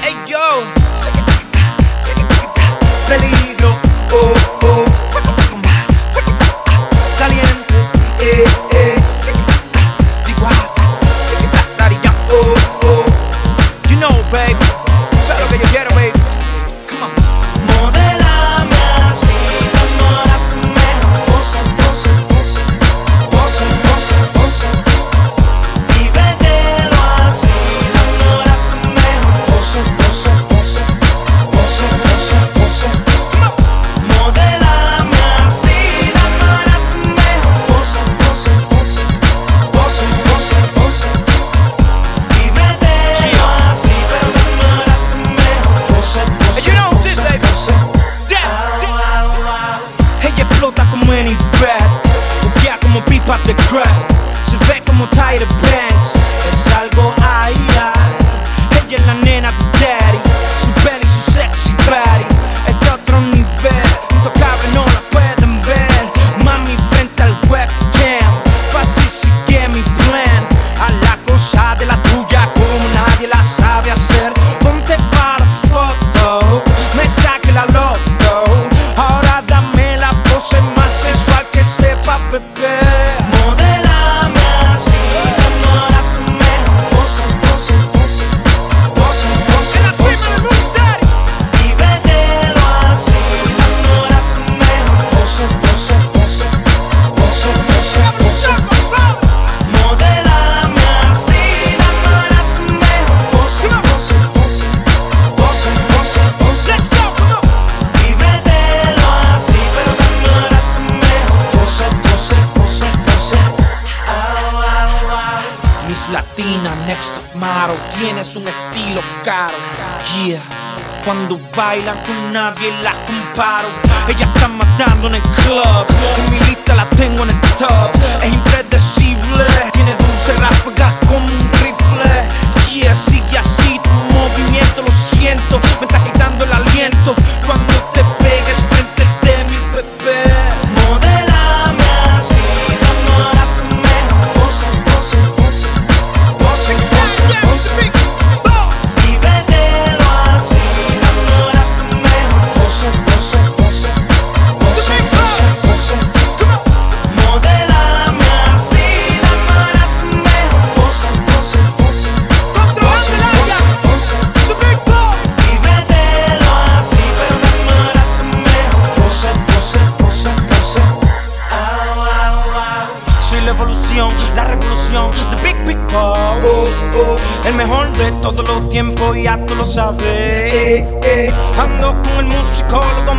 Hey yo. Peligro. Oh. crack Se ve como Tyra Banks. Es algo ahí, ay Ella es la nena de Daddy. latina, next to model. Tienes un estilo caro, yeah. Cuando bailan con nadie la comparo. Ella está matando en el club. En mi lista la tengo en el top. Es impredecible canción The Big Big Boss oh, oh. El mejor de todos los tiempos, ya tú lo sabes eh, eh. Ando con el musicólogo